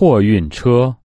货运车。